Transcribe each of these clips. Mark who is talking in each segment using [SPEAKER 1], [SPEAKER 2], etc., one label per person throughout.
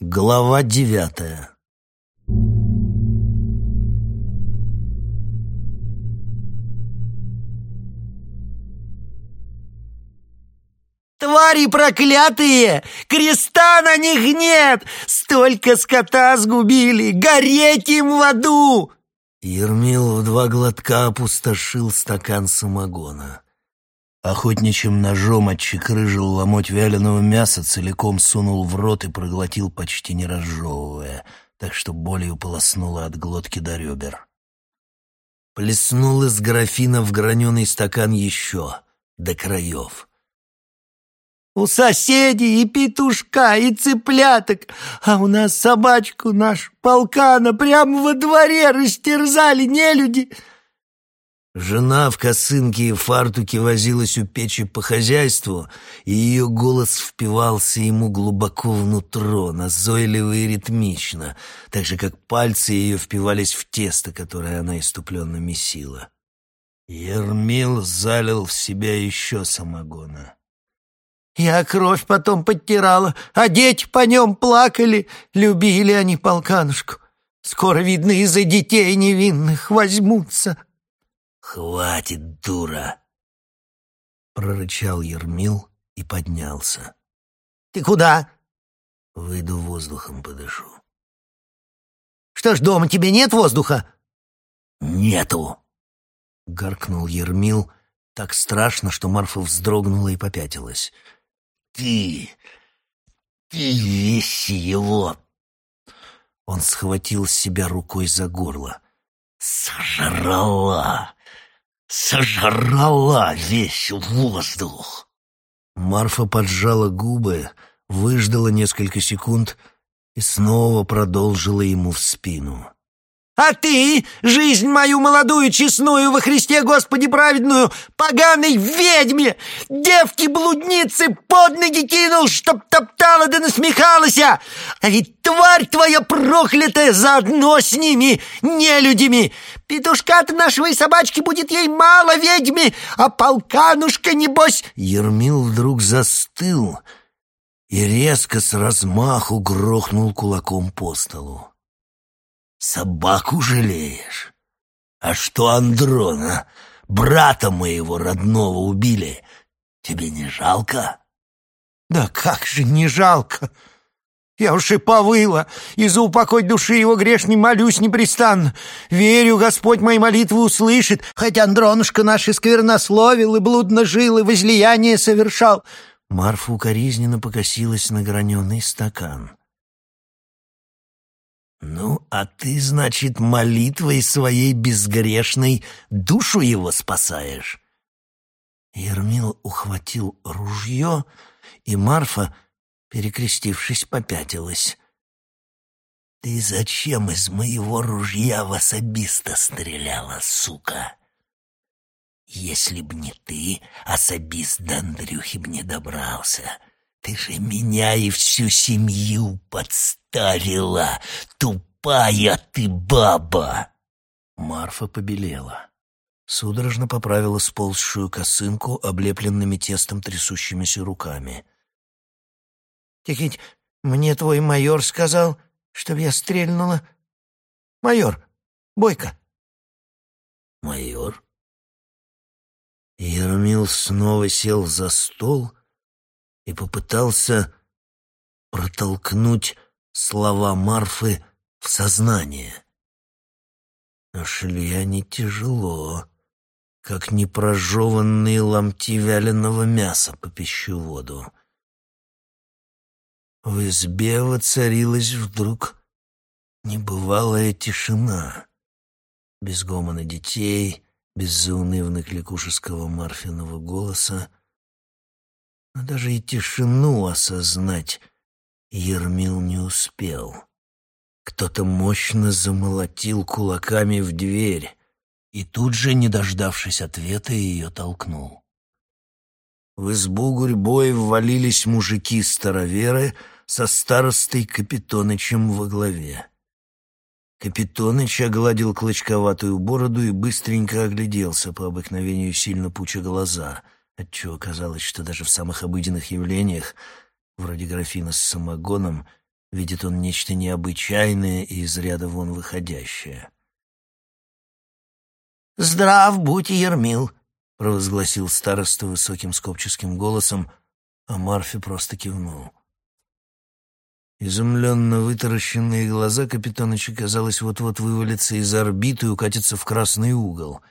[SPEAKER 1] Глава девятая
[SPEAKER 2] «Твари проклятые! Креста на них нет! Столько скота сгубили! Гореть им в аду!»
[SPEAKER 1] Ермил в два глотка опустошил стакан самогона. Охотничьим ножом отчекрыжил ломоть вяленого мяса, целиком сунул в рот и проглотил, почти не разжевывая, так что болью полоснуло от глотки до ребер. Плеснул из графина в граненый стакан еще, до краев.
[SPEAKER 2] «У соседей и петушка, и цыпляток, а у нас собачку наш полкана прямо во дворе растерзали нелюди!»
[SPEAKER 1] Жена в косынке и фартуке возилась у печи по хозяйству, и ее голос впивался ему глубоко внутрь, назойливо и ритмично, так же, как пальцы ее впивались в тесто, которое она иступленно месила. Ермил залил в себя еще самогона.
[SPEAKER 2] Я кровь потом подтирала, а дети по нем плакали, любили они полканушку. Скоро, видно, из-за детей невинных возьмутся.
[SPEAKER 1] «Хватит, дура!» Прорычал Ермил и поднялся.
[SPEAKER 2] «Ты куда?»
[SPEAKER 1] «Выйду воздухом подышу».
[SPEAKER 2] «Что ж, дома тебе нет воздуха?»
[SPEAKER 1] «Нету!» — гаркнул Ермил так страшно, что Марфа вздрогнула и попятилась. «Ты... ты весь его...» Он схватил себя рукой за горло. «Сожрала! Сожрала весь воздух. Марфа поджала губы, выждала несколько секунд и снова продолжила ему в спину.
[SPEAKER 2] А ты, жизнь мою молодую, честную, во Христе Господи праведную, поганой ведьме, девки-блудницы под ноги кинул, чтоб топтала да насмехалась. А ведь тварь твоя проклятая заодно с ними, нелюдями. Петушка-то нашего и собачки будет ей мало ведьме, а полканушка, небось...
[SPEAKER 1] Ермил вдруг застыл и резко с размаху грохнул кулаком по столу. Собаку жалеешь? А что Андрона, брата моего родного, убили? Тебе не жалко?
[SPEAKER 2] Да как же не жалко? Я уж и повыла, и за упокой души его грешной молюсь непрестанно. Верю, Господь мои молитвы услышит, хоть Андронушка наш и сквернословил, и блудно жил, и возлияние совершал.
[SPEAKER 1] Марфа укоризненно покосилась на граненый стакан. «Ну, а ты, значит, молитвой своей безгрешной душу его спасаешь?» Ермил ухватил ружье, и Марфа, перекрестившись, попятилась. «Ты зачем из моего ружья в особиста стреляла, сука? Если б не ты, особист до Андрюхи б не добрался. Ты же меня и всю семью подставила, тупая ты баба!» Марфа побелела. Судорожно поправила сползшую косынку, облепленными тестом трясущимися руками.
[SPEAKER 2] «Так ведь мне твой майор сказал, чтоб я стрельнула. Майор, Бойко».
[SPEAKER 1] «Майор?» Ермил снова сел за стол и попытался протолкнуть слова Марфы в сознание. Но шли они тяжело, как непрожеванные ломти вяленого мяса по пищеводу. В избе воцарилась вдруг небывалая тишина. Без гомона детей, без заунывно кликушеского Марфиного голоса — но даже и тишину осознать Ермил не успел. Кто-то мощно замолотил кулаками в дверь и тут же, не дождавшись ответа, ее толкнул. В избу гурьбой ввалились мужики-староверы со старостой Капитонычем во главе. Капитоныч огладил клочковатую бороду и быстренько огляделся по обыкновению сильно пуча глаза — отчего казалось, что даже в самых обыденных явлениях, вроде графина с самогоном, Видит он нечто необычайное и из ряда вон выходящее.
[SPEAKER 2] «Здрав будь, Ермил!»
[SPEAKER 1] — провозгласил староста высоким скопческим голосом, а Марфи просто кивнул. Изумленно вытаращенные глаза капитаныча, казалось, вот-вот вывалятся из орбиты и укатятся в красный угол,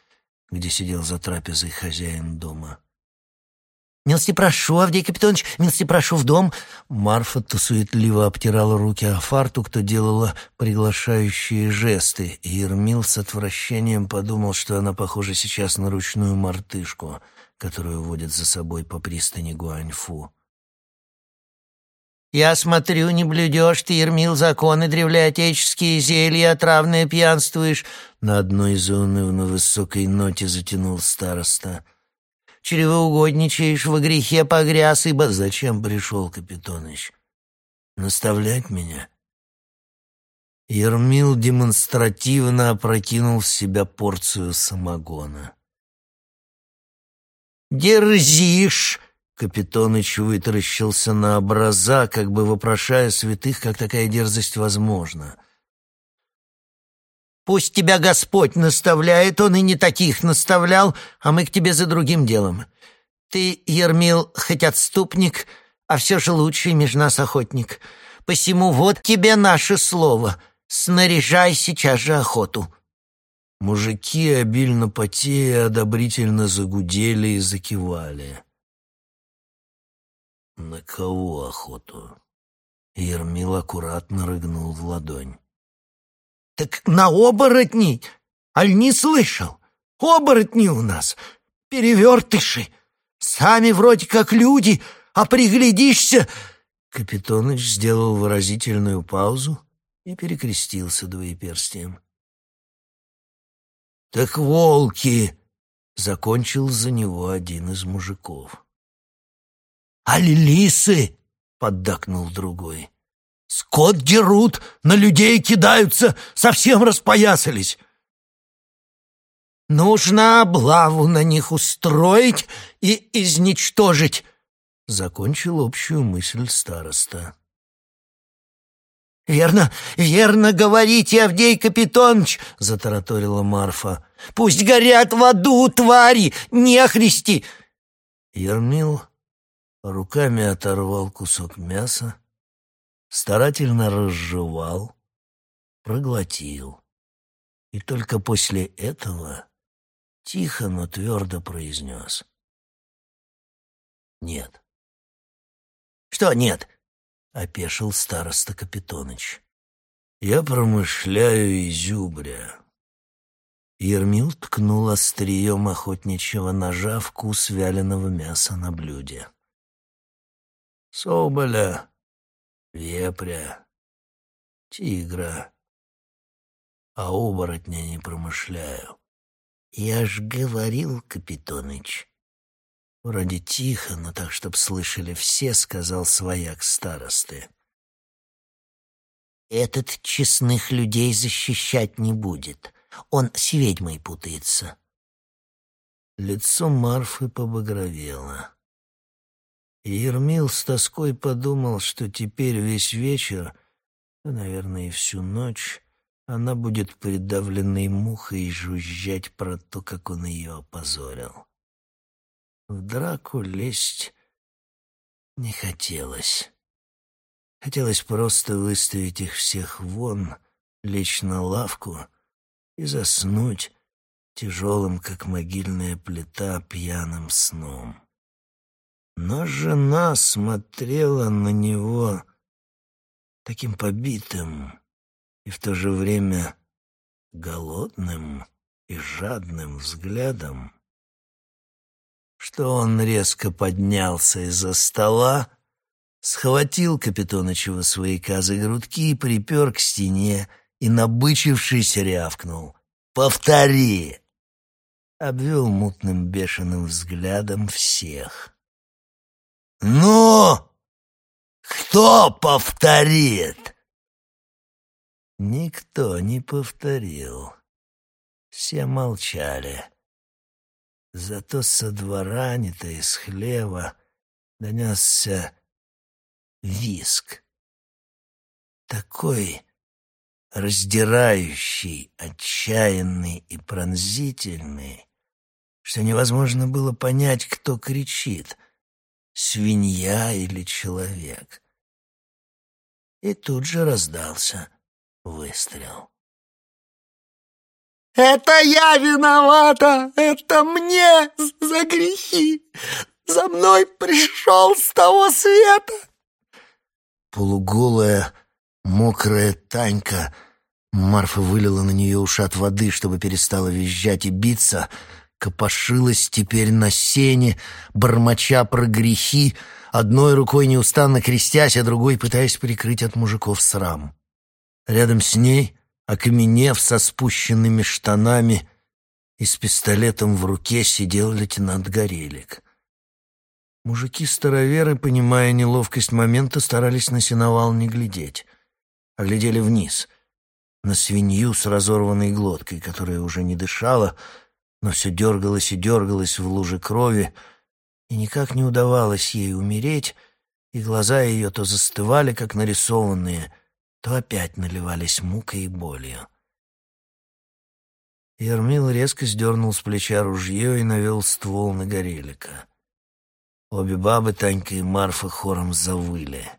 [SPEAKER 1] где сидел за трапезой хозяин дома.
[SPEAKER 2] «Милости прошу, Авдей Капитонович, милости прошу в дом!»
[SPEAKER 1] Марфа то суетливо обтирала руки о фартук, то делала приглашающие жесты, и Ермил с отвращением подумал, что она похожа сейчас на ручную мартышку, которую водят за собой по пристани Гуаньфу.
[SPEAKER 2] «Я смотрю, не блюдешь ты, Ермил, законы древлеотеческие, зелья отравные пьянствуешь!»
[SPEAKER 1] На одной из на высокой ноте затянул староста —
[SPEAKER 2] чревоугодничаешь, во грехе погряз, ибо...»
[SPEAKER 1] «Зачем пришел, Капитоныч? Наставлять меня?» Ермил демонстративно опрокинул в себя порцию самогона.
[SPEAKER 2] «Дерзишь!»
[SPEAKER 1] — Капитоныч вытаращился на образа, как бы вопрошая святых, как такая дерзость возможна.
[SPEAKER 2] Пусть тебя Господь наставляет, Он и не таких наставлял, а мы к тебе за другим делом. Ты, Ермил, хоть отступник, а все же лучший меж нас охотник. Посему вот тебе наше слово. Снаряжай сейчас же охоту».
[SPEAKER 1] Мужики, обильно потея, одобрительно загудели и закивали. «На кого охоту?» Ермил аккуратно рыгнул в ладонь.
[SPEAKER 2] Так на оборотней? Аль не слышал? Оборотни у нас, перевертыши. Сами вроде как люди, а приглядишься...»
[SPEAKER 1] Капитоныч сделал выразительную паузу и перекрестился двоеперстием. «Так волки!» — закончил за него один из мужиков.
[SPEAKER 2] «Аль лисы!» — поддакнул другой. Скот дерут, на людей кидаются, совсем распоясались. Нужно облаву на них устроить и изничтожить, — закончил общую мысль староста. «Верно, верно говорите, Авдей Капитонович!» — затараторила Марфа. «Пусть горят в аду, твари, нехристи!»
[SPEAKER 1] Ермил руками оторвал кусок мяса, старательно разжевал, проглотил. И только после этого тихо, но твердо произнес. «Нет».
[SPEAKER 2] «Что нет?»
[SPEAKER 1] — опешил староста Капитоныч. «Я промышляю изюбря». Ермил ткнул острием охотничьего ножа в вкус вяленого мяса на блюде. «Соболя вепря, тигра, а оборотня не промышляю.
[SPEAKER 2] Я ж говорил, Капитоныч.
[SPEAKER 1] Вроде тихо, но так, чтоб слышали все, сказал свояк старосты.
[SPEAKER 2] Этот честных людей защищать не будет. Он с ведьмой путается.
[SPEAKER 1] Лицо Марфы побагровело. Ермил с тоской подумал, что теперь весь вечер, а, наверное, и всю ночь, она будет придавленной мухой жужжать про то, как он ее опозорил. В драку лезть не хотелось. Хотелось просто выставить их всех вон, лечь на лавку и заснуть тяжелым, как могильная плита, пьяным сном. Но жена смотрела на него таким побитым и в то же время голодным и жадным взглядом, что он резко поднялся из-за стола, схватил Капитонычева свояка за грудки и припер к стене и, набычившись, рявкнул «Повтори!» Обвел мутным бешеным взглядом всех. «Ну, кто повторит?» Никто не повторил. Все молчали. Зато со двора, не то из хлева, донесся виск. такой раздирающий, отчаянный и пронзительный, что невозможно было понять, кто кричит — свинья или человек. И тут же раздался выстрел.
[SPEAKER 2] «Это я виновата! Это мне за грехи! За мной пришел с того света!»
[SPEAKER 1] Полуголая, мокрая Танька, Марфа вылила на нее ушат воды, чтобы перестала визжать и биться, копошилась теперь на сене, бормоча про грехи, одной рукой неустанно крестясь, а другой пытаясь прикрыть от мужиков срам. Рядом с ней, окаменев со спущенными штанами и с пистолетом в руке, сидел лейтенант Горелик. Мужики-староверы, понимая неловкость момента, старались на сеновал не глядеть, а глядели вниз, на свинью с разорванной глоткой, которая уже не дышала, но все дергалась и дергалась в луже крови, и никак не удавалось ей умереть, и глаза ее то застывали, как нарисованные, то опять наливались мукой и болью. Ермил резко сдернул с плеча ружье и навел ствол на Горелика. Обе бабы, Танька и Марфа, хором завыли.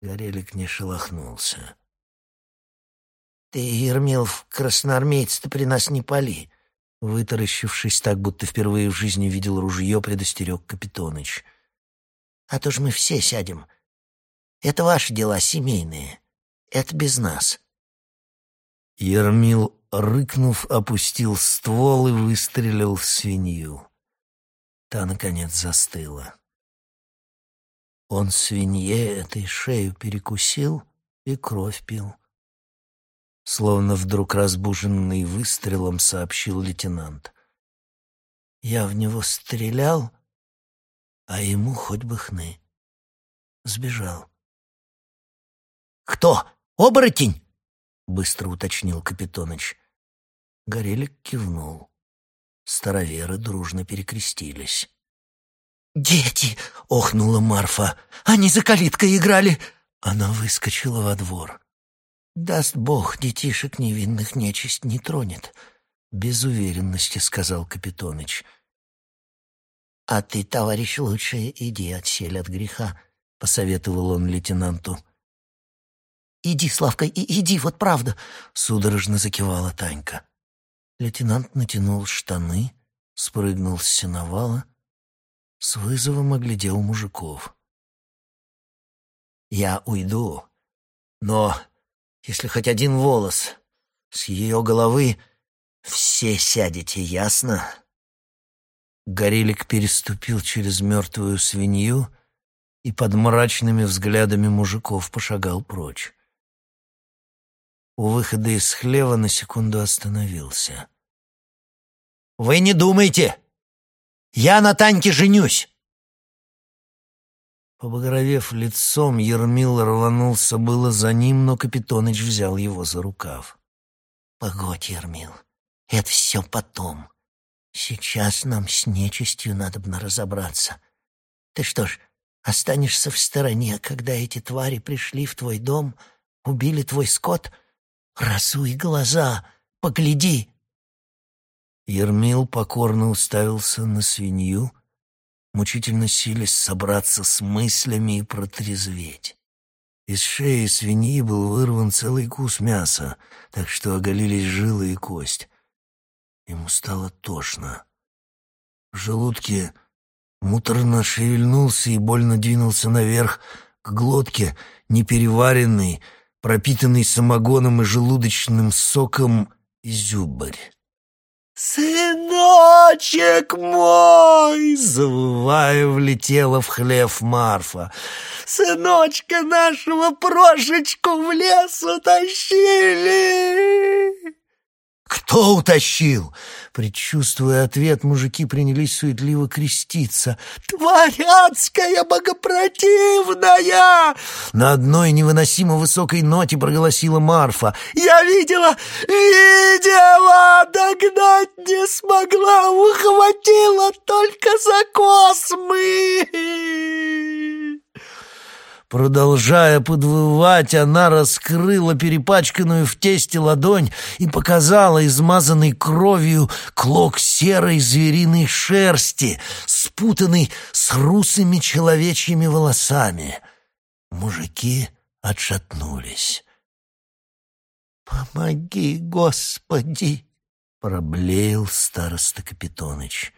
[SPEAKER 1] Горелик не шелохнулся.
[SPEAKER 2] «Ты, Ермилов, красноармеец-то при нас не пали!»
[SPEAKER 1] Вытаращившись так, будто впервые в жизни видел ружье, предостерег Капитоныч.
[SPEAKER 2] «А то ж мы все сядем. Это ваши дела семейные. Это без нас».
[SPEAKER 1] Ермил, рыкнув, опустил ствол и выстрелил в свинью. Та, наконец, застыла. Он свинье этой шею перекусил и кровь пил. Словно вдруг разбуженный выстрелом, сообщил лейтенант. Я в него стрелял, а ему хоть бы хны. Сбежал.
[SPEAKER 2] «Кто? Оборотень?»
[SPEAKER 1] — быстро уточнил Капитоныч. Горелик кивнул. Староверы дружно перекрестились.
[SPEAKER 2] «Дети!» — охнула Марфа. «Они за калиткой играли!»
[SPEAKER 1] Она выскочила во двор. «Даст Бог, детишек невинных нечисть не тронет», — без уверенности сказал Капитоныч.
[SPEAKER 2] «А ты, товарищ, лучше иди отсель от греха», — посоветовал он лейтенанту. «Иди, Славка, и иди, вот правда», — судорожно закивала Танька.
[SPEAKER 1] Лейтенант натянул штаны, спрыгнул с сеновала, с вызовом оглядел мужиков.
[SPEAKER 2] «Я уйду, но если хоть один волос с ее головы, все сядете, ясно?»
[SPEAKER 1] Горелик переступил через мертвую свинью и под мрачными взглядами мужиков пошагал прочь. У выхода из хлева на секунду остановился.
[SPEAKER 2] «Вы не думайте! Я на Таньке женюсь!»
[SPEAKER 1] Побагровев лицом, Ермил рванулся было за ним, но Капитоныч взял его за рукав.
[SPEAKER 2] «Погодь, Ермил, это все потом. Сейчас нам с нечистью надобно разобраться. Ты что ж, останешься в стороне, когда эти твари пришли в твой дом, убили твой скот? Разуй глаза, погляди!»
[SPEAKER 1] Ермил покорно уставился на свинью, мучительно силясь собраться с мыслями и протрезветь. Из шеи свиньи был вырван целый кус мяса, так что оголились жилы и кость. Ему стало тошно. В желудке муторно шевельнулся и больно двинулся наверх к глотке, непереваренный, пропитанный самогоном и желудочным соком изюбарь.
[SPEAKER 2] «Сыночек мой!» — завывая, влетела в хлев Марфа. «Сыночка нашего Прошечку в лес утащили!»
[SPEAKER 1] «Кто утащил?» Предчувствуя ответ, мужики принялись суетливо креститься.
[SPEAKER 2] «Творяцкая богопротивная!»
[SPEAKER 1] На одной невыносимо высокой ноте проголосила Марфа.
[SPEAKER 2] «Я видела, видела, догнать не смогла, ухватила только за космы!»
[SPEAKER 1] Продолжая подвывать, она раскрыла перепачканную в тесте ладонь и показала измазанный кровью клок серой звериной шерсти, спутанный с русыми человечьими волосами. Мужики отшатнулись.
[SPEAKER 2] «Помоги, Господи!»
[SPEAKER 1] — проблеял староста Капитоныч.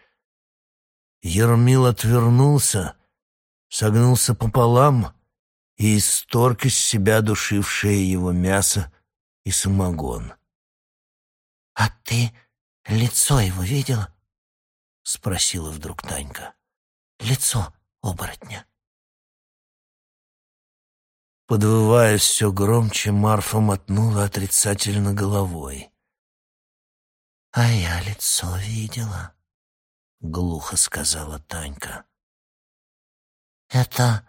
[SPEAKER 1] Ермил отвернулся, согнулся пополам — и исторг из себя душившее его мясо и самогон.
[SPEAKER 2] — А ты лицо его видела? — спросила вдруг Танька. — Лицо оборотня.
[SPEAKER 1] Подвывая все громче, Марфа мотнула отрицательно головой.
[SPEAKER 2] — А я лицо видела, — глухо сказала Танька. — Это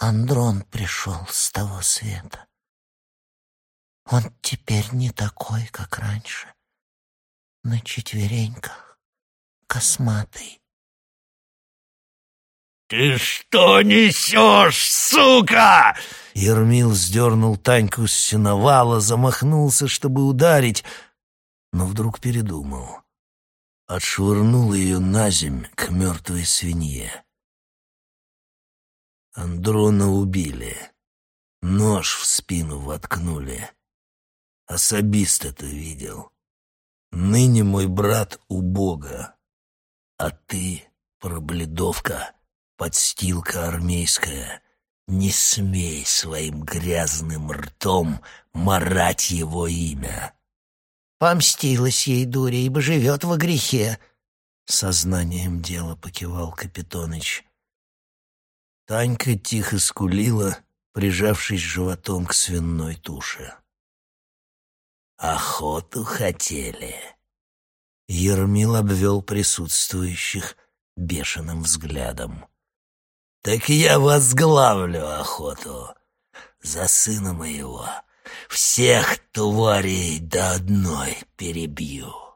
[SPEAKER 2] Андрон пришел с того света. Он теперь не такой, как раньше. На четвереньках, косматый.
[SPEAKER 1] «Ты что несешь, сука?» Ермил сдернул Таньку с сеновала, замахнулся, чтобы ударить, но вдруг передумал. Отшвырнул ее на земь к мертвой свинье. Андрона убили. Нож в спину воткнули. Особист это видел. Ныне мой брат у Бога. А ты, пробледовка, подстилка армейская, не смей своим грязным ртом марать его имя.
[SPEAKER 2] Помстилась ей дуря, ибо живет во грехе.
[SPEAKER 1] Сознанием дела покивал Капитоныч. Танька тихо скулила, прижавшись животом к свиной туше. «Охоту хотели». Ермил обвел присутствующих бешеным взглядом. «Так я возглавлю охоту за сына моего. Всех тварей до одной перебью».